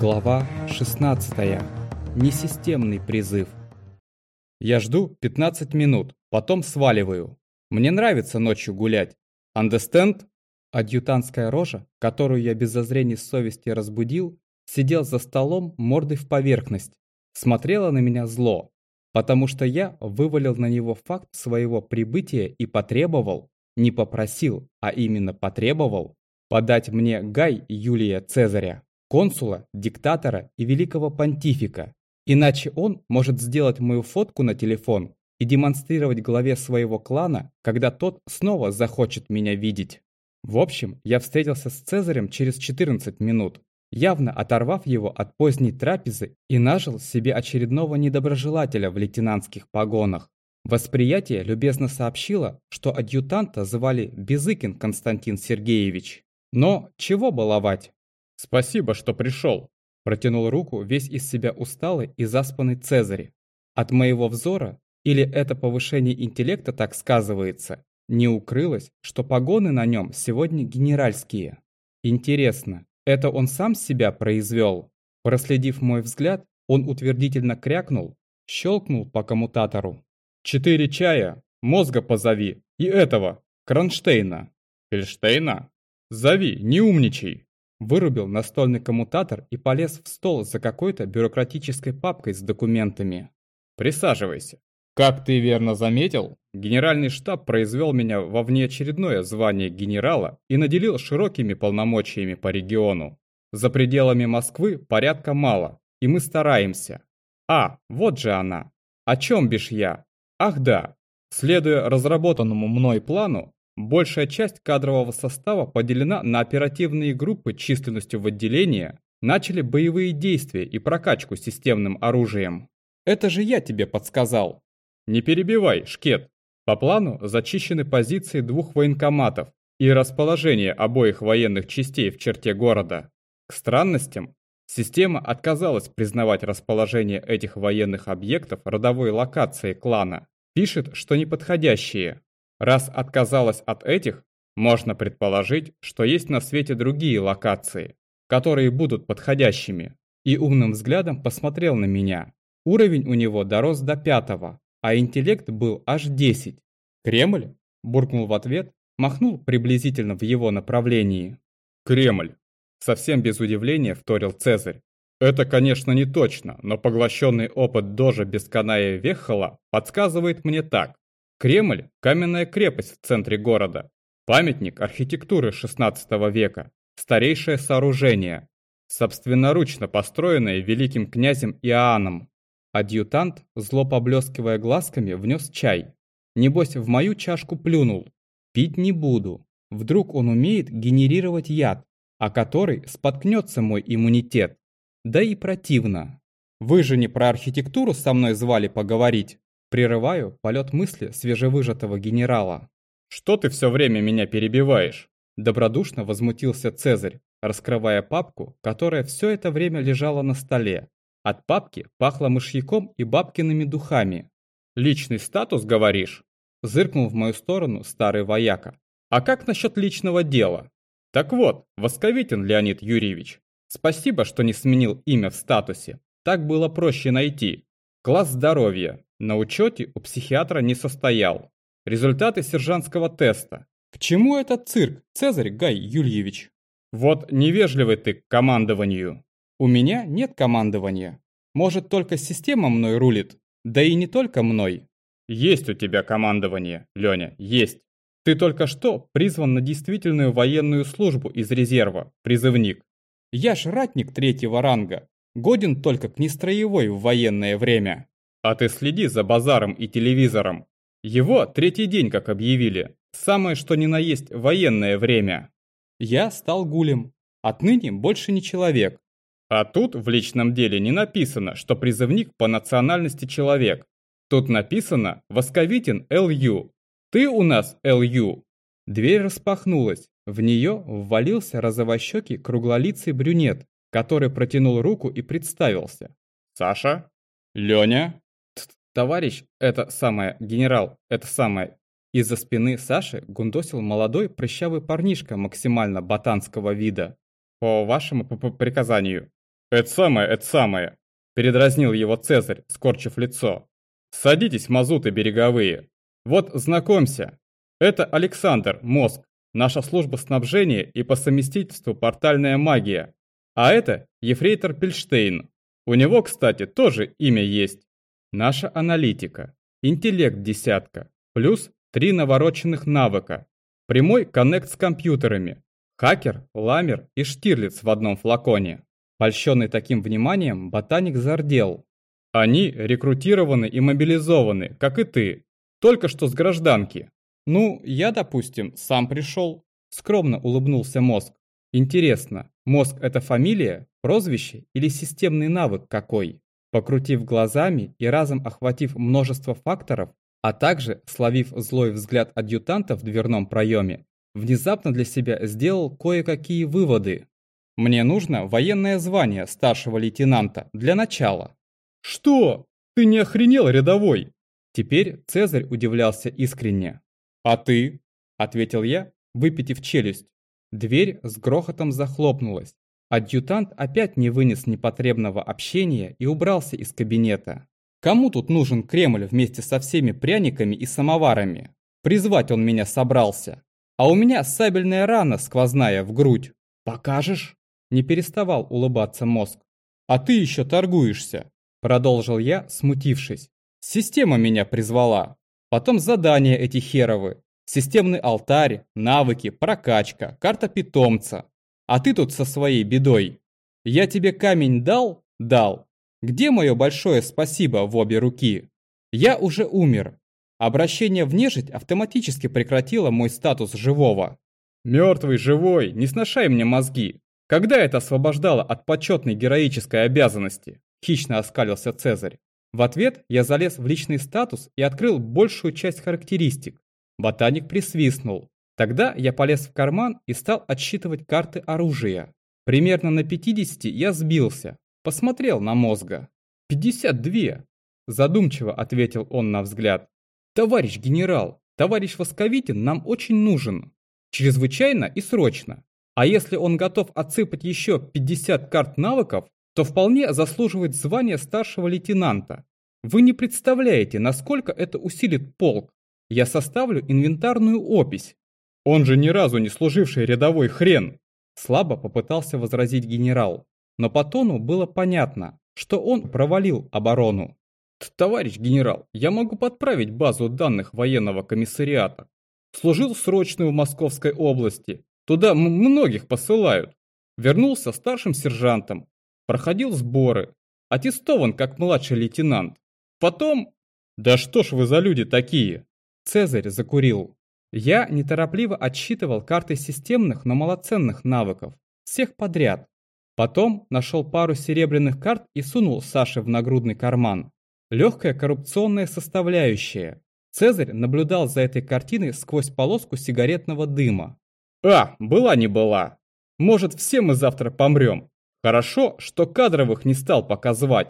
Глава 16. Несистемный призыв. Я жду 15 минут, потом сваливаю. Мне нравится ночью гулять. Understand? Адъютантская рожа, которую я без зазрений совести разбудил, сидел за столом мордой в поверхность. Смотрела на меня зло, потому что я вывалил на него факт своего прибытия и потребовал, не попросил, а именно потребовал, подать мне Гай Юлия Цезаря консула, диктатора и великого понтифика. Иначе он может сделать мою фотку на телефон и демонстрировать главе своего клана, когда тот снова захочет меня видеть. В общем, я встретился с Цезарем через 14 минут, явно оторвав его от поздней трапезы и нажил себе очередного недоброжелателя в лейтенантских погонах. Восприятие любезно сообщило, что адъютанта звали Безыкин Константин Сергеевич. Но чего баловать? «Спасибо, что пришел», – протянул руку весь из себя усталый и заспанный Цезарь. От моего взора, или это повышение интеллекта так сказывается, не укрылось, что погоны на нем сегодня генеральские. Интересно, это он сам себя произвел? Проследив мой взгляд, он утвердительно крякнул, щелкнул по коммутатору. «Четыре чая, мозга позови, и этого, Кронштейна». «Фельштейна?» «Зови, не умничай». Вырубил настольный коммутатор и полез в стол за какой-то бюрократической папкой с документами. «Присаживайся. Как ты верно заметил, генеральный штаб произвел меня во внеочередное звание генерала и наделил широкими полномочиями по региону. За пределами Москвы порядка мало, и мы стараемся. А, вот же она. О чем бишь я? Ах да, следуя разработанному мной плану, Большая часть кадрового состава поделена на оперативные группы численностью в отделение, начали боевые действия и прокачку системным оружием. Это же я тебе подсказал. Не перебивай, Шкет. По плану зачищены позиции двух военкоматов и расположение обоих военных частей в черте города. К странностям, система отказалась признавать расположение этих военных объектов родовой локацией клана. Пишет, что неподходящие. Раз отказалась от этих, можно предположить, что есть на свете другие локации, которые будут подходящими. И умным взглядом посмотрел на меня. Уровень у него дорос до пятого, а интеллект был аж 10. «Кремль?» – буркнул в ответ, махнул приблизительно в его направлении. «Кремль!» – совсем без удивления вторил Цезарь. Это, конечно, не точно, но поглощенный опыт Дожа Бесканая Вехала подсказывает мне так. Кремль – каменная крепость в центре города. Памятник архитектуры XVI века. Старейшее сооружение. Собственноручно построенное великим князем Иоанном. Адъютант, зло поблескивая глазками, внес чай. Небось, в мою чашку плюнул. Пить не буду. Вдруг он умеет генерировать яд, о который споткнется мой иммунитет. Да и противно. Вы же не про архитектуру со мной звали поговорить? Прерываю полет мысли свежевыжатого генерала. «Что ты все время меня перебиваешь?» Добродушно возмутился Цезарь, раскрывая папку, которая все это время лежала на столе. От папки пахло мышьяком и бабкиными духами. «Личный статус, говоришь?» Зыркнул в мою сторону старый вояка. «А как насчет личного дела?» «Так вот, Восковитин Леонид Юрьевич. Спасибо, что не сменил имя в статусе. Так было проще найти. Класс здоровья, на учете у психиатра не состоял. Результаты сержантского теста. К чему этот цирк, Цезарь Гай Юльевич? Вот невежливый ты к командованию. У меня нет командования. Может, только система мной рулит? Да и не только мной. Есть у тебя командование, Леня, есть. Ты только что призван на действительную военную службу из резерва, призывник. Я ж ратник третьего ранга, годен только к нестроевой в военное время. А ты следи за базаром и телевизором. Его третий день как объявили. Самое что ни на есть военное время. Я стал гулем. Отныне больше не человек. А тут в личном деле не написано, что призывник по национальности человек. Тут написано «Восковитин Л.Ю». Ты у нас Л.Ю. Дверь распахнулась. В нее ввалился розовощекий круглолицый брюнет, который протянул руку и представился. «Саша?» «Леня?» Товарищ, это самое, генерал, это самое. Из-за спины Саши гундосил молодой прыщавый парнишка максимально ботанского вида. По вашему приказанию. Это самое, это самое. Передразнил его Цезарь, скорчив лицо. Садитесь, мазуты береговые. Вот, знакомься. Это Александр, мозг, наша служба снабжения и по совместительству портальная магия. А это Ефрейтор Пельштейн. У него, кстати, тоже имя есть. Наша аналитика. Интеллект десятка. Плюс три навороченных навыка. Прямой коннект с компьютерами. Хакер, ламер и штирлиц в одном флаконе. Польщенный таким вниманием, ботаник зардел. Они рекрутированы и мобилизованы, как и ты. Только что с гражданки. Ну, я, допустим, сам пришел. Скромно улыбнулся мозг. Интересно, мозг это фамилия, прозвище или системный навык какой? Покрутив глазами и разом охватив множество факторов, а также, словив злой взгляд адъютанта в дверном проеме, внезапно для себя сделал кое-какие выводы. Мне нужно военное звание старшего лейтенанта для начала. Что? Ты не охренел, рядовой? Теперь Цезарь удивлялся искренне. А ты? Ответил я, выпитив челюсть. Дверь с грохотом захлопнулась. Адъютант опять не вынес непотребного общения и убрался из кабинета. Кому тут нужен Кремль вместе со всеми пряниками и самоварами? Призвать он меня собрался. А у меня сабельная рана сквозная в грудь. Покажешь? Не переставал улыбаться мозг. «А ты еще торгуешься!» Продолжил я, смутившись. «Система меня призвала. Потом задания эти херовы. Системный алтарь, навыки, прокачка, карта питомца. А ты тут со своей бедой. Я тебе камень дал? Дал. Где мое большое спасибо в обе руки? Я уже умер. Обращение в нежить автоматически прекратило мой статус живого. Мертвый, живой, не сношай мне мозги. Когда это освобождало от почетной героической обязанности? Хищно оскалился Цезарь. В ответ я залез в личный статус и открыл большую часть характеристик. Ботаник присвистнул. Тогда я полез в карман и стал отсчитывать карты оружия. Примерно на 50 я сбился. Посмотрел на мозга. 52. Задумчиво ответил он на взгляд. Товарищ генерал, товарищ Восковитин нам очень нужен. Чрезвычайно и срочно. А если он готов отсыпать еще 50 карт навыков, то вполне заслуживает звания старшего лейтенанта. Вы не представляете, насколько это усилит полк. Я составлю инвентарную опись. Он же ни разу не служивший рядовой хрен. Слабо попытался возразить генерал. Но по тону было понятно, что он провалил оборону. «Товарищ генерал, я могу подправить базу данных военного комиссариата. Служил срочно в Московской области, Туда многих посылают. Вернулся старшим сержантом, проходил сборы, аттестован как младший лейтенант. Потом... Да что ж вы за люди такие? Цезарь закурил. Я неторопливо отсчитывал карты системных, но малоценных навыков. Всех подряд. Потом нашел пару серебряных карт и сунул Саше в нагрудный карман. Легкая коррупционная составляющая. Цезарь наблюдал за этой картиной сквозь полоску сигаретного дыма. А, была не была. Может, все мы завтра помрем. Хорошо, что кадровых не стал показывать.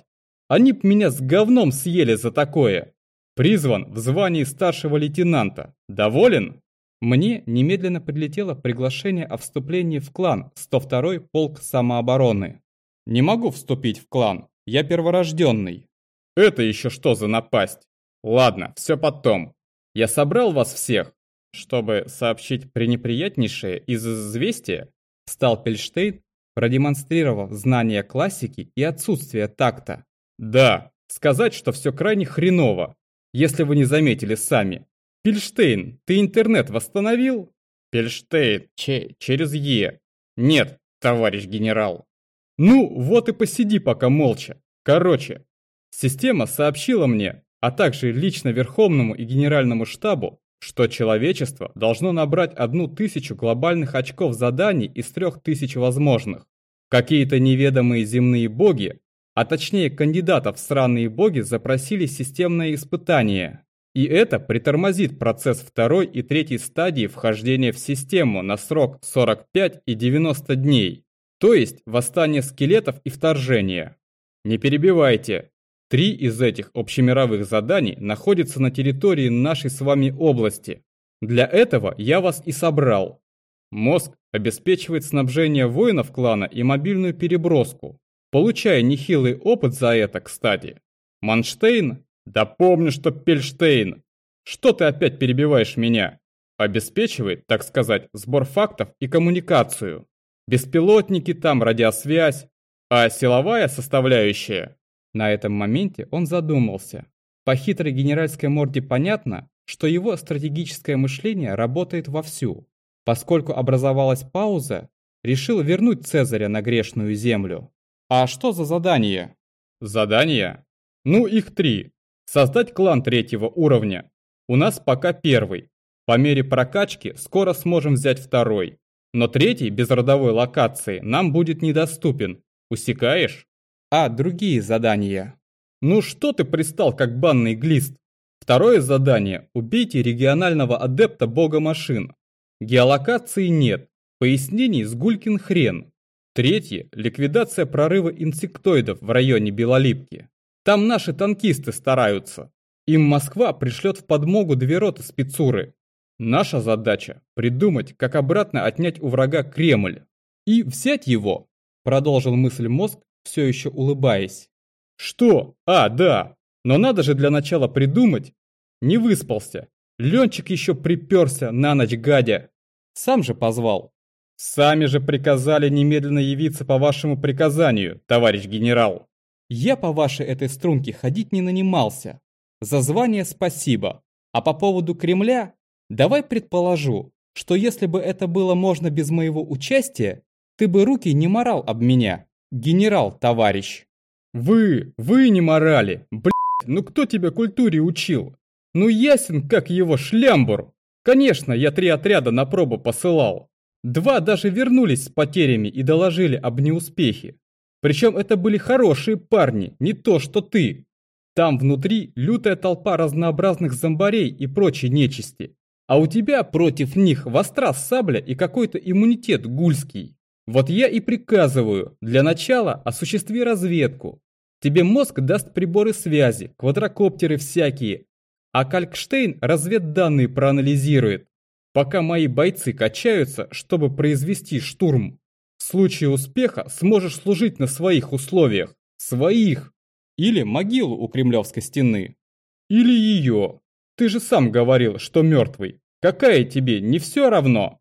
Они б меня с говном съели за такое. Призван в звании старшего лейтенанта. Доволен? Мне немедленно прилетело приглашение о вступлении в клан 102-й полк самообороны. Не могу вступить в клан, я перворожденный. Это еще что за напасть? Ладно, все потом. Я собрал вас всех, чтобы сообщить пренеприятнейшее из известия, стал Пельштейн, продемонстрировав знание классики и отсутствие такта. Да, сказать, что все крайне хреново, если вы не заметили сами. Пельштейн, ты интернет восстановил? Пельштейн, че через Е. Нет, товарищ генерал. Ну, вот и посиди пока молча. Короче, система сообщила мне, а также лично Верховному и Генеральному штабу, что человечество должно набрать одну тысячу глобальных очков заданий из трех тысяч возможных. Какие-то неведомые земные боги, а точнее кандидатов в сраные боги запросили системное испытание. И это притормозит процесс второй и третьей стадии вхождения в систему на срок 45 и 90 дней, то есть восстание скелетов и вторжение. Не перебивайте, Три из этих общемировых заданий находятся на территории нашей с вами области. Для этого я вас и собрал. Мозг обеспечивает снабжение воинов клана и мобильную переброску. Получая нехилый опыт за это, кстати. Манштейн? Да помню, что Пельштейн. Что ты опять перебиваешь меня? Обеспечивает, так сказать, сбор фактов и коммуникацию. Беспилотники там, радиосвязь. А силовая составляющая? На этом моменте он задумался. По хитрой генеральской морде понятно, что его стратегическое мышление работает вовсю. Поскольку образовалась пауза, решил вернуть Цезаря на грешную землю. А что за задание? Задание? Ну, их три. Создать клан третьего уровня. У нас пока первый. По мере прокачки скоро сможем взять второй. Но третий без родовой локации нам будет недоступен. Усекаешь? А другие задания? Ну что ты пристал, как банный глист? Второе задание – убейте регионального адепта бога машин. Геолокации нет, пояснений с гулькин хрен. Третье – ликвидация прорыва инсектоидов в районе Белолипки. Там наши танкисты стараются. Им Москва пришлет в подмогу две роты спецуры. Наша задача – придумать, как обратно отнять у врага Кремль. И взять его, продолжил мысль мозг, все еще улыбаясь. Что? А, да. Но надо же для начала придумать. Не выспался. Ленчик еще приперся на ночь гадя. Сам же позвал. Сами же приказали немедленно явиться по вашему приказанию, товарищ генерал. Я по вашей этой струнке ходить не нанимался. За звание спасибо. А по поводу Кремля, давай предположу, что если бы это было можно без моего участия, ты бы руки не морал об меня, генерал, товарищ. Вы, вы не морали. Блять, ну кто тебя культуре учил? Ну ясен, как его шлямбур. Конечно, я три отряда на пробу посылал. Два даже вернулись с потерями и доложили об неуспехе. Причем это были хорошие парни, не то что ты. Там внутри лютая толпа разнообразных зомбарей и прочей нечисти. А у тебя против них востра сабля и какой-то иммунитет гульский. Вот я и приказываю, для начала осуществи разведку. Тебе мозг даст приборы связи, квадрокоптеры всякие. А Калькштейн разведданные проанализирует. Пока мои бойцы качаются, чтобы произвести штурм. В случае успеха сможешь служить на своих условиях. Своих. Или могилу у Кремлевской стены. Или ее. Ты же сам говорил, что мертвый. Какая тебе, не все равно?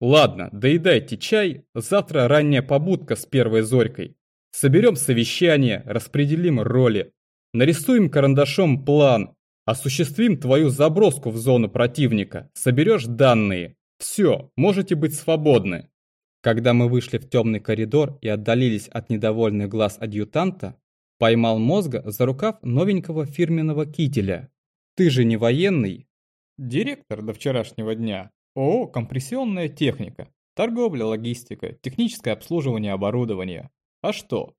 Ладно, доедайте чай, завтра ранняя побудка с первой зорькой. Соберем совещание, распределим роли. Нарисуем карандашом план. Осуществим твою заброску в зону противника. Соберешь данные. Все, можете быть свободны. Когда мы вышли в темный коридор и отдалились от недовольных глаз адъютанта, поймал мозга за рукав новенького фирменного кителя. Ты же не военный? Директор до вчерашнего дня. ООО «Компрессионная техника». Торговля, логистика, техническое обслуживание оборудования. А что?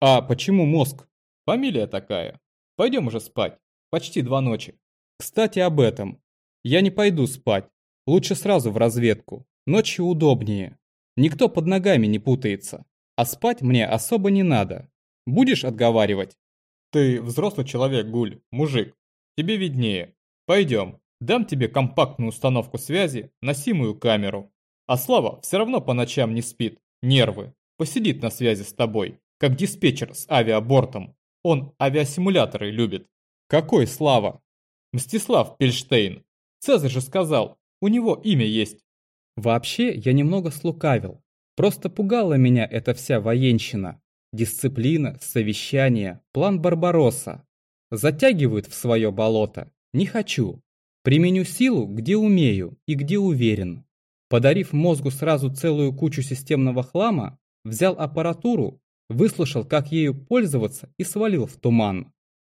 А почему мозг? Фамилия такая. Пойдем уже спать. Почти два ночи. Кстати, об этом. Я не пойду спать. Лучше сразу в разведку. Ночью удобнее. Никто под ногами не путается. А спать мне особо не надо. Будешь отговаривать? Ты взрослый человек, Гуль, мужик. Тебе виднее. Пойдем. Дам тебе компактную установку связи, носимую камеру. А Слава все равно по ночам не спит. Нервы. Посидит на связи с тобой, как диспетчер с авиабортом. Он авиасимуляторы любит. Какой Слава? Мстислав Пельштейн. Цезарь же сказал, у него имя есть. Вообще, я немного слукавил. Просто пугала меня эта вся военщина. Дисциплина, совещание, план Барбаросса. Затягивают в свое болото. Не хочу. Применю силу, где умею и где уверен. Подарив мозгу сразу целую кучу системного хлама, взял аппаратуру, выслушал, как ею пользоваться и свалил в туман.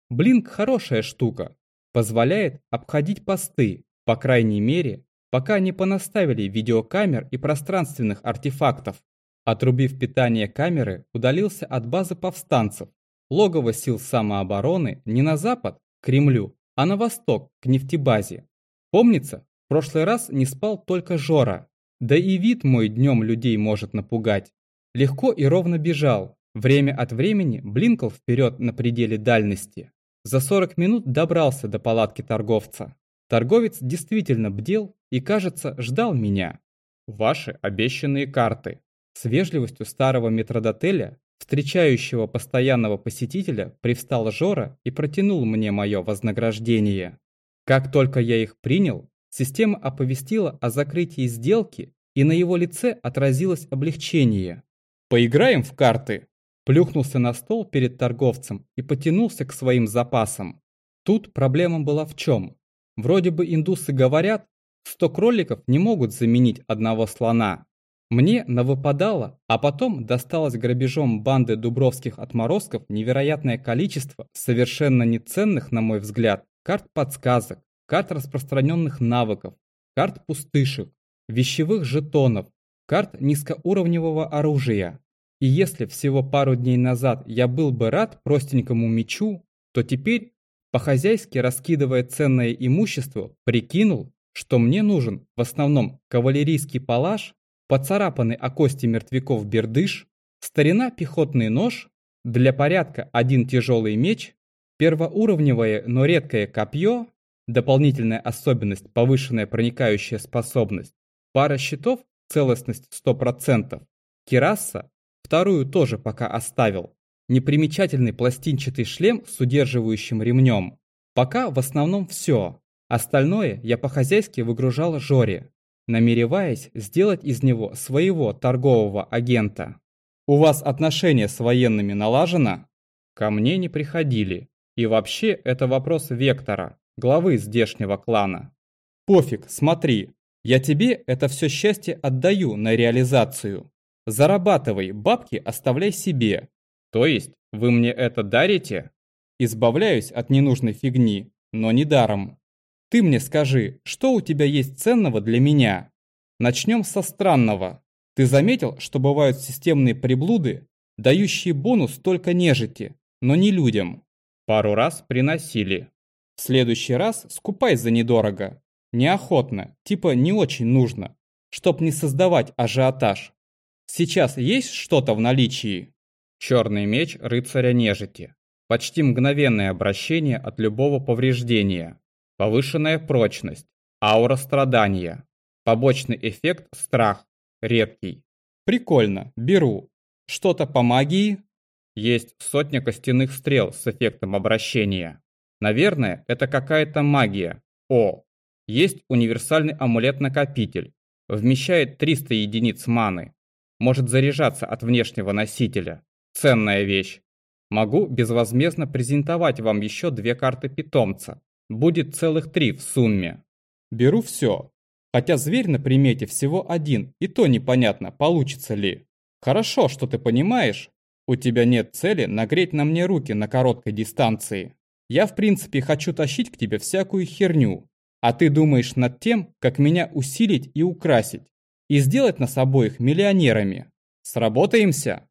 Блинк хорошая штука. Позволяет обходить посты, по крайней мере, пока не понаставили видеокамер и пространственных артефактов. Отрубив питание камеры, удалился от базы повстанцев. Логово сил самообороны не на запад, к Кремлю, а на восток, к нефтебазе. Помнится, в прошлый раз не спал только Жора. Да и вид мой днем людей может напугать. Легко и ровно бежал. Время от времени блинкал вперед на пределе дальности. За 40 минут добрался до палатки торговца. Торговец действительно бдел и, кажется, ждал меня. Ваши обещанные карты. С вежливостью старого метродотеля встречающего постоянного посетителя, привстал Жора и протянул мне мое вознаграждение. Как только я их принял, система оповестила о закрытии сделки, и на его лице отразилось облегчение. «Поиграем в карты?» Плюхнулся на стол перед торговцем и потянулся к своим запасам. Тут проблема была в чем? Вроде бы индусы говорят, 100 кроликов не могут заменить одного слона. Мне навыпадало, а потом досталось грабежом банды дубровских отморозков невероятное количество совершенно неценных, на мой взгляд, карт подсказок, карт распространенных навыков, карт пустышек, вещевых жетонов, карт низкоуровневого оружия. И если всего пару дней назад я был бы рад простенькому мечу, то теперь, по-хозяйски раскидывая ценное имущество, прикинул, что мне нужен в основном кавалерийский палаш поцарапанный о кости мертвяков бердыш, старина пехотный нож, для порядка один тяжелый меч, первоуровневое, но редкое копье, дополнительная особенность, повышенная проникающая способность, пара щитов, целостность 100%, кираса, вторую тоже пока оставил, непримечательный пластинчатый шлем с удерживающим ремнем. Пока в основном все. Остальное я по-хозяйски выгружал Жоре намереваясь сделать из него своего торгового агента. «У вас отношения с военными налажено?» Ко мне не приходили. И вообще это вопрос Вектора, главы здешнего клана. «Пофиг, смотри, я тебе это все счастье отдаю на реализацию. Зарабатывай, бабки оставляй себе. То есть вы мне это дарите?» Избавляюсь от ненужной фигни, но не даром. Ты мне скажи, что у тебя есть ценного для меня? Начнем со странного. Ты заметил, что бывают системные приблуды, дающие бонус только нежити, но не людям? Пару раз приносили. В следующий раз скупай за недорого. Неохотно, типа не очень нужно, чтоб не создавать ажиотаж. Сейчас есть что-то в наличии? Черный меч рыцаря нежити. Почти мгновенное обращение от любого повреждения. Повышенная прочность. Аура страдания. Побочный эффект – страх. Редкий. Прикольно, беру. Что-то по магии? Есть сотня костяных стрел с эффектом обращения. Наверное, это какая-то магия. О, есть универсальный амулет-накопитель. Вмещает 300 единиц маны. Может заряжаться от внешнего носителя. Ценная вещь. Могу безвозмездно презентовать вам еще две карты питомца. Будет целых три в сумме. Беру все. Хотя зверь на примете всего один, и то непонятно, получится ли. Хорошо, что ты понимаешь. У тебя нет цели нагреть на мне руки на короткой дистанции. Я в принципе хочу тащить к тебе всякую херню. А ты думаешь над тем, как меня усилить и украсить. И сделать нас обоих миллионерами. Сработаемся?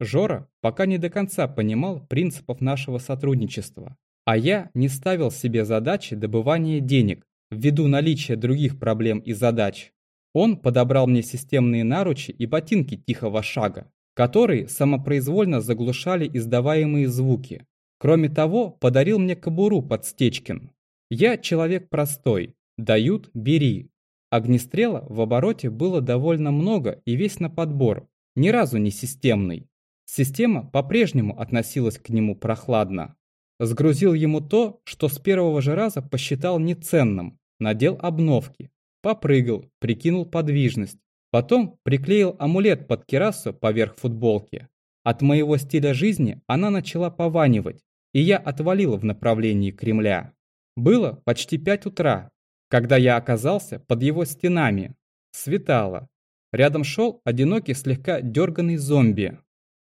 Жора пока не до конца понимал принципов нашего сотрудничества. А я не ставил себе задачи добывания денег, ввиду наличия других проблем и задач. Он подобрал мне системные наручи и ботинки тихого шага, которые самопроизвольно заглушали издаваемые звуки. Кроме того, подарил мне кобуру под Стечкин. Я человек простой, дают – бери. Огнестрела в обороте было довольно много и весь на подбор, ни разу не системный. Система по-прежнему относилась к нему прохладно. Сгрузил ему то, что с первого же раза посчитал неценным, надел обновки, попрыгал, прикинул подвижность. Потом приклеил амулет под кирасу поверх футболки. От моего стиля жизни она начала пованивать, и я отвалил в направлении Кремля. Было почти пять утра, когда я оказался под его стенами. Светало. Рядом шел одинокий слегка дерганный зомби.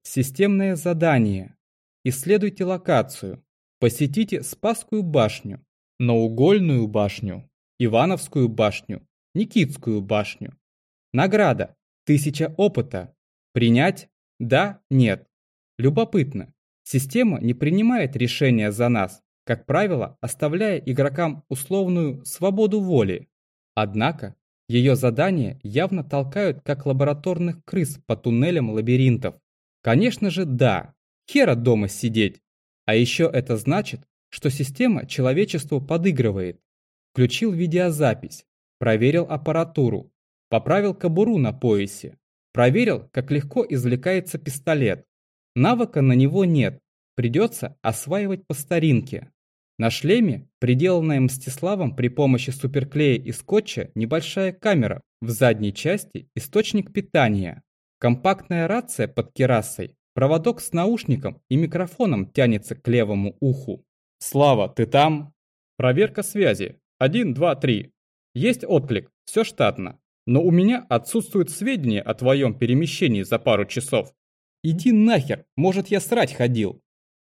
Системное задание. Исследуйте локацию. Посетите Спасскую башню, Наугольную башню, Ивановскую башню, Никитскую башню. Награда. Тысяча опыта. Принять? Да? Нет. Любопытно. Система не принимает решения за нас, как правило, оставляя игрокам условную свободу воли. Однако, ее задания явно толкают как лабораторных крыс по туннелям лабиринтов. Конечно же, да. Хера дома сидеть. А еще это значит, что система человечеству подыгрывает. Включил видеозапись, проверил аппаратуру, поправил кобуру на поясе, проверил, как легко извлекается пистолет. Навыка на него нет, придется осваивать по старинке. На шлеме, приделанная Мстиславом при помощи суперклея и скотча, небольшая камера, в задней части источник питания. Компактная рация под керасой, проводок с наушником и микрофоном тянется к левому уху. «Слава, ты там?» «Проверка связи. Один, два, три. Есть отклик, все штатно. Но у меня отсутствуют сведения о твоем перемещении за пару часов». «Иди нахер, может я срать ходил.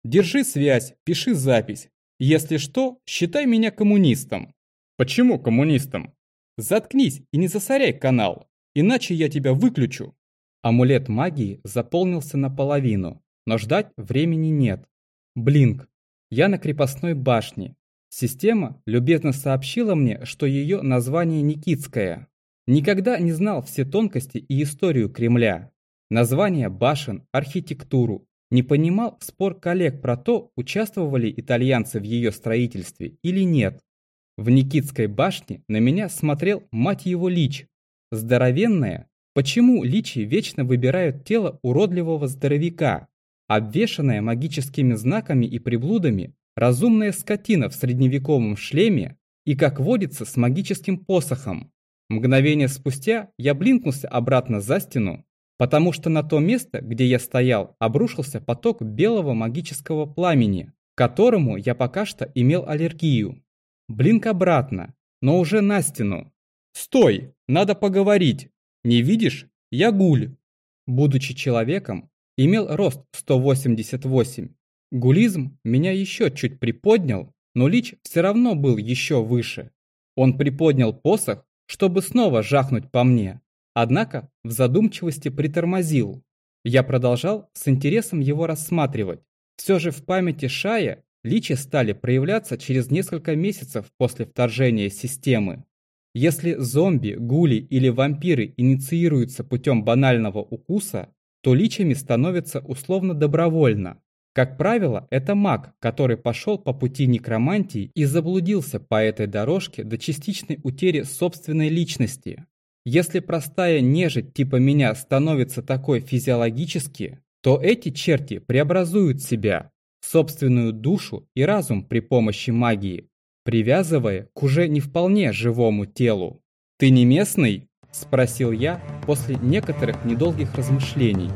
Держи связь, пиши запись. Если что, считай меня коммунистом. Почему коммунистом? Заткнись и не засоряй канал, иначе я тебя выключу. Амулет магии заполнился наполовину, но ждать времени нет. Блинк. Я на крепостной башне. Система любезно сообщила мне, что ее название Никитское. Никогда не знал все тонкости и историю Кремля. Название башен, архитектуру, не понимал спор коллег про то, участвовали итальянцы в ее строительстве или нет. В Никитской башне на меня смотрел мать его лич. Здоровенная. Почему личи вечно выбирают тело уродливого здоровяка? Обвешанная магическими знаками и приблудами, разумная скотина в средневековом шлеме и, как водится, с магическим посохом. Мгновение спустя я блинкнулся обратно за стену потому что на то место, где я стоял, обрушился поток белого магического пламени, которому я пока что имел аллергию. Блинк обратно, но уже на стену. «Стой! Надо поговорить! Не видишь? Я гуль!» Будучи человеком, имел рост 188. Гулизм меня еще чуть приподнял, но Лич все равно был еще выше. Он приподнял посох, чтобы снова жахнуть по мне, Однако в задумчивости притормозил. Я продолжал с интересом его рассматривать. Все же в памяти Шая личи стали проявляться через несколько месяцев после вторжения системы. Если зомби, гули или вампиры инициируются путем банального укуса, то личами становятся условно добровольно. Как правило, это маг, который пошел по пути некромантии и заблудился по этой дорожке до частичной утери собственной личности. Если простая нежить типа меня становится такой физиологически, то эти черти преобразуют себя, собственную душу и разум при помощи магии, привязывая к уже не вполне живому телу. «Ты не местный?» – спросил я после некоторых недолгих размышлений.